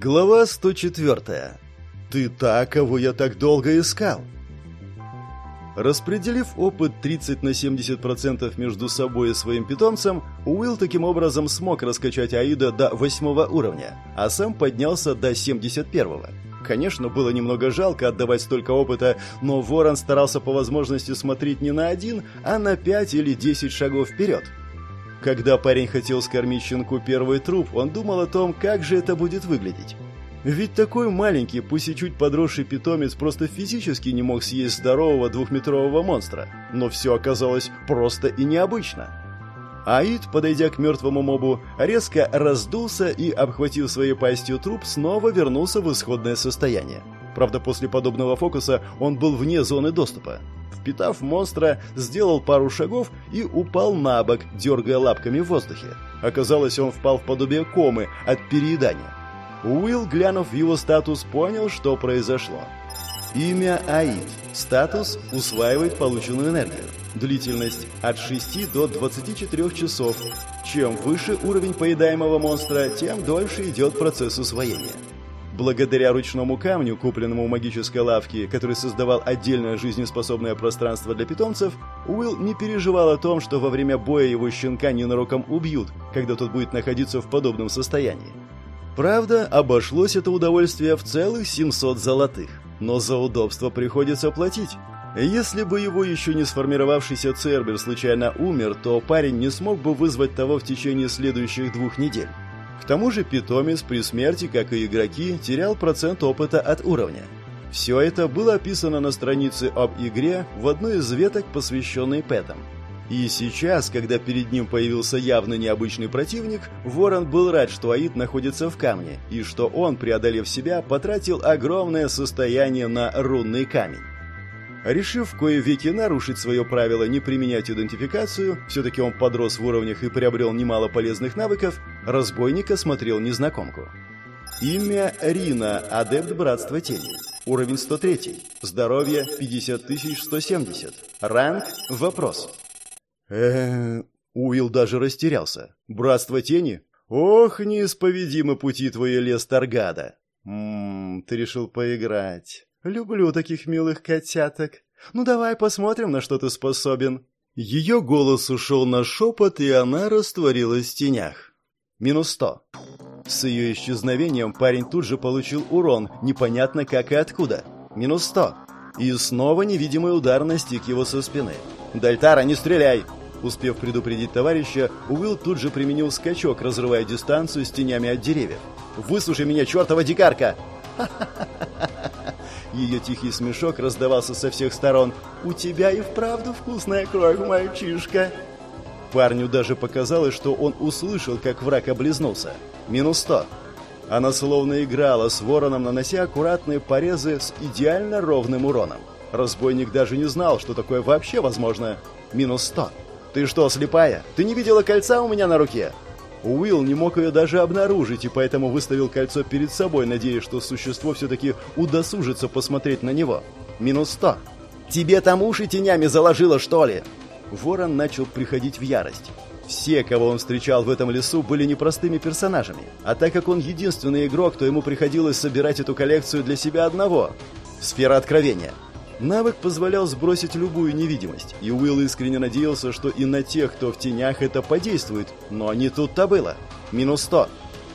Глава 104. Ты та, кого я так долго искал. Распределив опыт 30 на 70% между собой и своим питомцем, Уилл таким образом смог раскачать Аида до 8 уровня, а сам поднялся до 71 -го. Конечно, было немного жалко отдавать столько опыта, но Ворон старался по возможности смотреть не на один, а на 5 или 10 шагов вперед. Когда парень хотел скормить щенку первый труп, он думал о том, как же это будет выглядеть. Ведь такой маленький, пусть и чуть подросший питомец просто физически не мог съесть здорового двухметрового монстра. Но все оказалось просто и необычно. Аид, подойдя к мертвому мобу, резко раздулся и, обхватив своей пастью труп, снова вернулся в исходное состояние. Правда, после подобного фокуса он был вне зоны доступа. Впитав монстра, сделал пару шагов и упал на бок, дергая лапками в воздухе. Оказалось, он впал в подобие комы от переедания. Уилл, глянув в его статус, понял, что произошло. Имя Аид. Статус усваивает полученную энергию. Длительность от 6 до 24 часов. Чем выше уровень поедаемого монстра, тем дольше идет процесс усвоения. Благодаря ручному камню, купленному в магической лавке, который создавал отдельное жизнеспособное пространство для питомцев, Уилл не переживал о том, что во время боя его щенка ненароком убьют, когда тот будет находиться в подобном состоянии. Правда, обошлось это удовольствие в целых 700 золотых, но за удобство приходится платить. Если бы его еще не сформировавшийся Цербер случайно умер, то парень не смог бы вызвать того в течение следующих двух недель. К тому же питомец при смерти, как и игроки, терял процент опыта от уровня. Все это было описано на странице об игре в одной из веток, посвященной пэтам. И сейчас, когда перед ним появился явно необычный противник, Ворон был рад, что Аид находится в камне, и что он, преодолев себя, потратил огромное состояние на рунный камень. Решив кое-веки нарушить свое правило не применять идентификацию, все-таки он подрос в уровнях и приобрел немало полезных навыков, разбойник осмотрел незнакомку. Имя Рина, адепт Братства Тени. Уровень 103. Здоровье 50170. Ранг – вопрос э Уилл даже растерялся. «Братство тени? Ох, неисповедимы пути твои, лес Таргада!» «Ммм, ты решил поиграть. Люблю таких милых котяток. Ну давай посмотрим, на что ты способен». Ее голос ушел на шепот, и она растворилась в тенях. Минус сто. С ее исчезновением парень тут же получил урон, непонятно как и откуда. Минус сто. И снова невидимый удар настиг его со спины. «Дальтара, не стреляй!» Успев предупредить товарища, Уилл тут же применил скачок, разрывая дистанцию с тенями от деревьев. «Выслушай меня, чертова дикарка!» Ее тихий смешок раздавался со всех сторон. «У тебя и вправду вкусная кровь, мальчишка!» Парню даже показалось, что он услышал, как враг облизнулся. Минус сто. Она словно играла с вороном, нанося аккуратные порезы с идеально ровным уроном. Разбойник даже не знал, что такое вообще возможно. Минус сто. «Ты что, слепая? Ты не видела кольца у меня на руке?» Уилл не мог ее даже обнаружить, и поэтому выставил кольцо перед собой, надеясь, что существо все-таки удосужится посмотреть на него. Минус сто. «Тебе там уши тенями заложило, что ли?» Ворон начал приходить в ярость. Все, кого он встречал в этом лесу, были непростыми персонажами. А так как он единственный игрок, то ему приходилось собирать эту коллекцию для себя одного. Сфера откровения. Навык позволял сбросить любую невидимость, и Уилл искренне надеялся, что и на тех, кто в тенях, это подействует, но не тут-то было. Минус 100.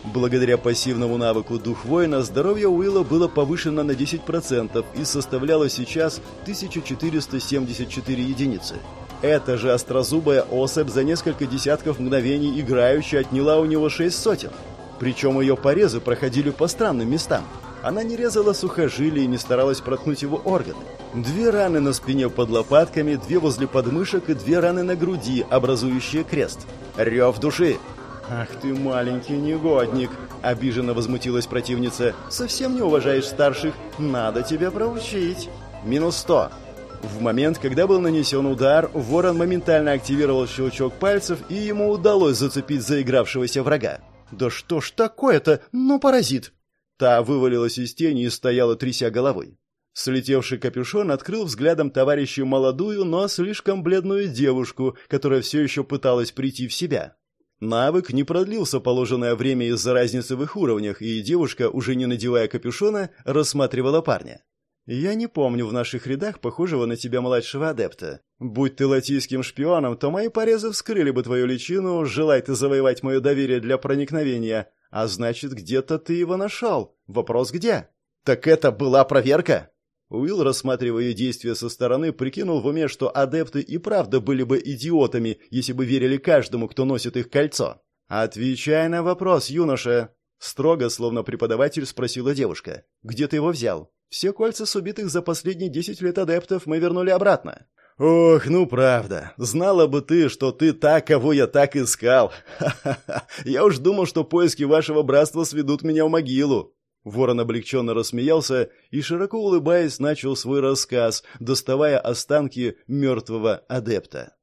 Благодаря пассивному навыку Дух Воина здоровье Уилла было повышено на 10% и составляло сейчас 1474 единицы. Эта же острозубая особь за несколько десятков мгновений играющая отняла у него 6 сотен. Причем ее порезы проходили по странным местам. Она не резала сухожилия и не старалась проткнуть его органы. Две раны на спине под лопатками, две возле подмышек и две раны на груди, образующие крест. Рев души. «Ах ты, маленький негодник!» — обиженно возмутилась противница. «Совсем не уважаешь старших. Надо тебя проучить». Минус сто. В момент, когда был нанесен удар, ворон моментально активировал щелчок пальцев, и ему удалось зацепить заигравшегося врага. «Да что ж такое-то? Ну, паразит!» Та вывалилась из тени и стояла, тряся головой. Слетевший капюшон открыл взглядом товарищу молодую, но слишком бледную девушку, которая все еще пыталась прийти в себя. Навык не продлился положенное время из-за разницы в их уровнях, и девушка, уже не надевая капюшона, рассматривала парня. «Я не помню в наших рядах похожего на тебя младшего адепта. Будь ты латийским шпионом, то мои порезы вскрыли бы твою личину, желай ты завоевать мое доверие для проникновения. А значит, где-то ты его нашел. Вопрос где?» «Так это была проверка?» Уилл, рассматривая действия со стороны, прикинул в уме, что адепты и правда были бы идиотами, если бы верили каждому, кто носит их кольцо. «Отвечай на вопрос, юноша!» Строго, словно преподаватель, спросила девушка. «Где ты его взял?» «Все кольца с убитых за последние десять лет адептов мы вернули обратно». «Ох, ну правда. Знала бы ты, что ты та, кого я так искал. Ха-ха-ха. Я уж думал, что поиски вашего братства сведут меня в могилу». Ворон облегченно рассмеялся и, широко улыбаясь, начал свой рассказ, доставая останки мертвого адепта.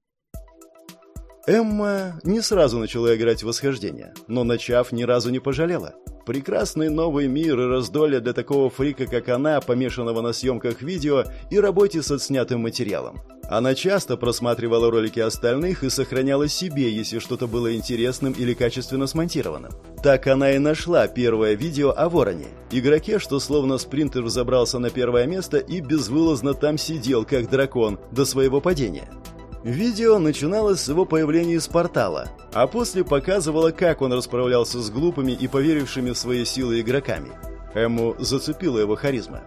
Эмма не сразу начала играть в восхождение, но, начав, ни разу не пожалела. Прекрасный новый мир и раздолье для такого фрика, как она, помешанного на съемках видео и работе с отснятым материалом. Она часто просматривала ролики остальных и сохраняла себе, если что-то было интересным или качественно смонтированным. Так она и нашла первое видео о вороне. Игроке, что словно спринтер взобрался на первое место и безвылазно там сидел, как дракон, до своего падения. Видео начиналось с его появления из портала, а после показывало, как он расправлялся с глупыми и поверившими в свои силы игроками. Эму зацепила его харизма.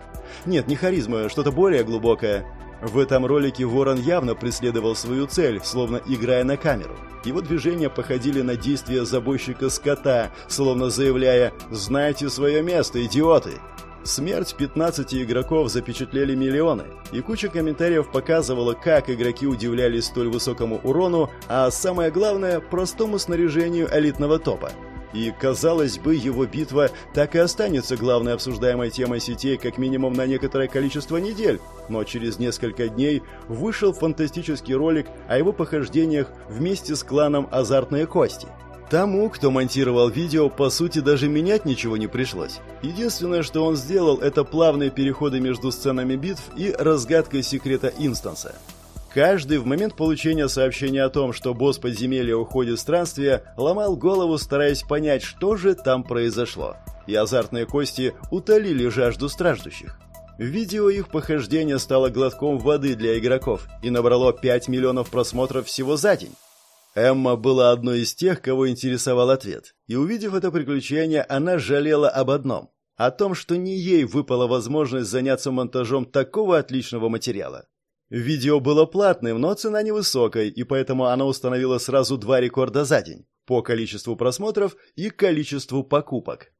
Нет, не харизма, что-то более глубокое. В этом ролике Ворон явно преследовал свою цель, словно играя на камеру. Его движения походили на действия забойщика скота, словно заявляя «Знайте свое место, идиоты!» Смерть 15 игроков запечатлели миллионы, и куча комментариев показывала, как игроки удивлялись столь высокому урону, а самое главное – простому снаряжению элитного топа. И, казалось бы, его битва так и останется главной обсуждаемой темой сетей как минимум на некоторое количество недель, но через несколько дней вышел фантастический ролик о его похождениях вместе с кланом «Азартные кости». Тому, кто монтировал видео, по сути даже менять ничего не пришлось. Единственное, что он сделал, это плавные переходы между сценами битв и разгадкой секрета инстанса. Каждый в момент получения сообщения о том, что босс подземелья уходит в странствие, ломал голову, стараясь понять, что же там произошло. И азартные кости утолили жажду страждущих. Видео их похождения стало глотком воды для игроков и набрало 5 миллионов просмотров всего за день. Эмма была одной из тех, кого интересовал ответ, и увидев это приключение, она жалела об одном – о том, что не ей выпала возможность заняться монтажом такого отличного материала. Видео было платным, но цена невысокой, и поэтому она установила сразу два рекорда за день по количеству просмотров и количеству покупок.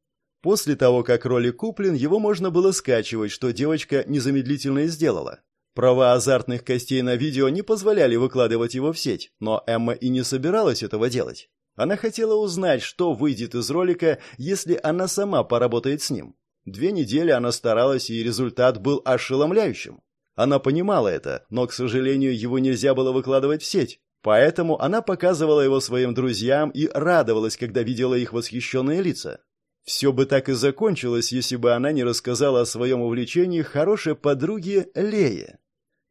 После того, как ролик куплен, его можно было скачивать, что девочка незамедлительно и сделала. Права азартных костей на видео не позволяли выкладывать его в сеть, но Эмма и не собиралась этого делать. Она хотела узнать, что выйдет из ролика, если она сама поработает с ним. Две недели она старалась, и результат был ошеломляющим. Она понимала это, но, к сожалению, его нельзя было выкладывать в сеть. Поэтому она показывала его своим друзьям и радовалась, когда видела их восхищенные лица. Все бы так и закончилось, если бы она не рассказала о своем увлечении хорошей подруге Лее.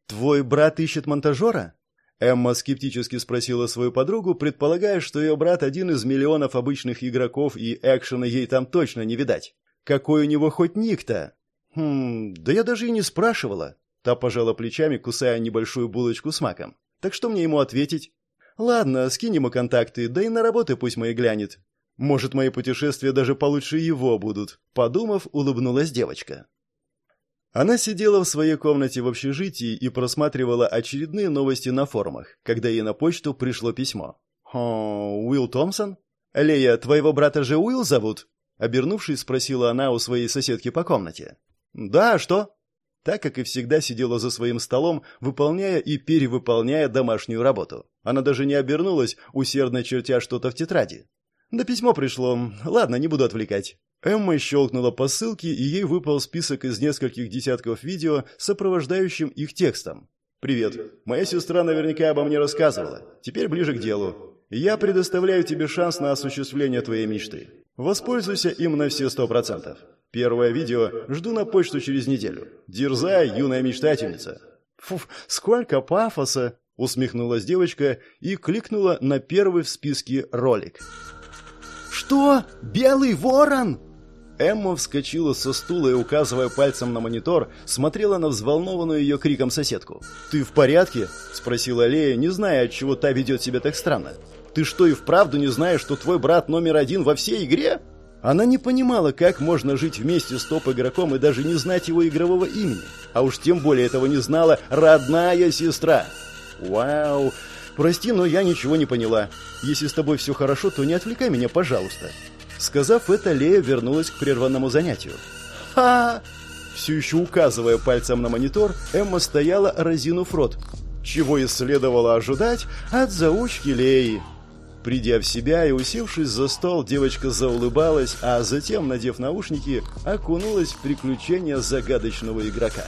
«Твой брат ищет монтажера?» Эмма скептически спросила свою подругу, предполагая, что ее брат один из миллионов обычных игроков, и экшена ей там точно не видать. «Какой у него хоть ник-то?» «Хм, да я даже и не спрашивала. Та пожала плечами, кусая небольшую булочку с маком. «Так что мне ему ответить?» «Ладно, скинь ему контакты, да и на работы пусть мои глянет. Может, мои путешествия даже получше его будут», — подумав, улыбнулась девочка. Она сидела в своей комнате в общежитии и просматривала очередные новости на форумах, когда ей на почту пришло письмо. «О, Уилл Томпсон? Лея, твоего брата же Уилл зовут?» Обернувшись, спросила она у своей соседки по комнате. «Да, что?» так как и всегда сидела за своим столом, выполняя и перевыполняя домашнюю работу. Она даже не обернулась, усердно чертя что-то в тетради. Да письмо пришло. Ладно, не буду отвлекать. Эмма щелкнула по ссылке, и ей выпал список из нескольких десятков видео сопровождающим их текстом. «Привет. Моя сестра наверняка обо мне рассказывала. Теперь ближе к делу. Я предоставляю тебе шанс на осуществление твоей мечты. Воспользуйся им на все сто процентов. Первое видео жду на почту через неделю. Дерзай, юная мечтательница. Фуф, сколько пафоса! Усмехнулась девочка и кликнула на первый в списке ролик. «Что? Белый ворон?» Эмма вскочила со стула и, указывая пальцем на монитор, смотрела на взволнованную ее криком соседку. «Ты в порядке?» – спросила Лея, не зная, от чего та ведет себя так странно. «Ты что, и вправду не знаешь, что твой брат номер один во всей игре?» Она не понимала, как можно жить вместе с топ-игроком и даже не знать его игрового имени. А уж тем более этого не знала родная сестра. «Вау! Прости, но я ничего не поняла. Если с тобой все хорошо, то не отвлекай меня, пожалуйста». Сказав это, Лея вернулась к прерванному занятию. «Ха!» Все еще указывая пальцем на монитор, Эмма стояла, разинув рот. Чего и следовало ожидать от заучки Леи. Придя в себя и усевшись за стол, девочка заулыбалась, а затем, надев наушники, окунулась в приключения загадочного игрока.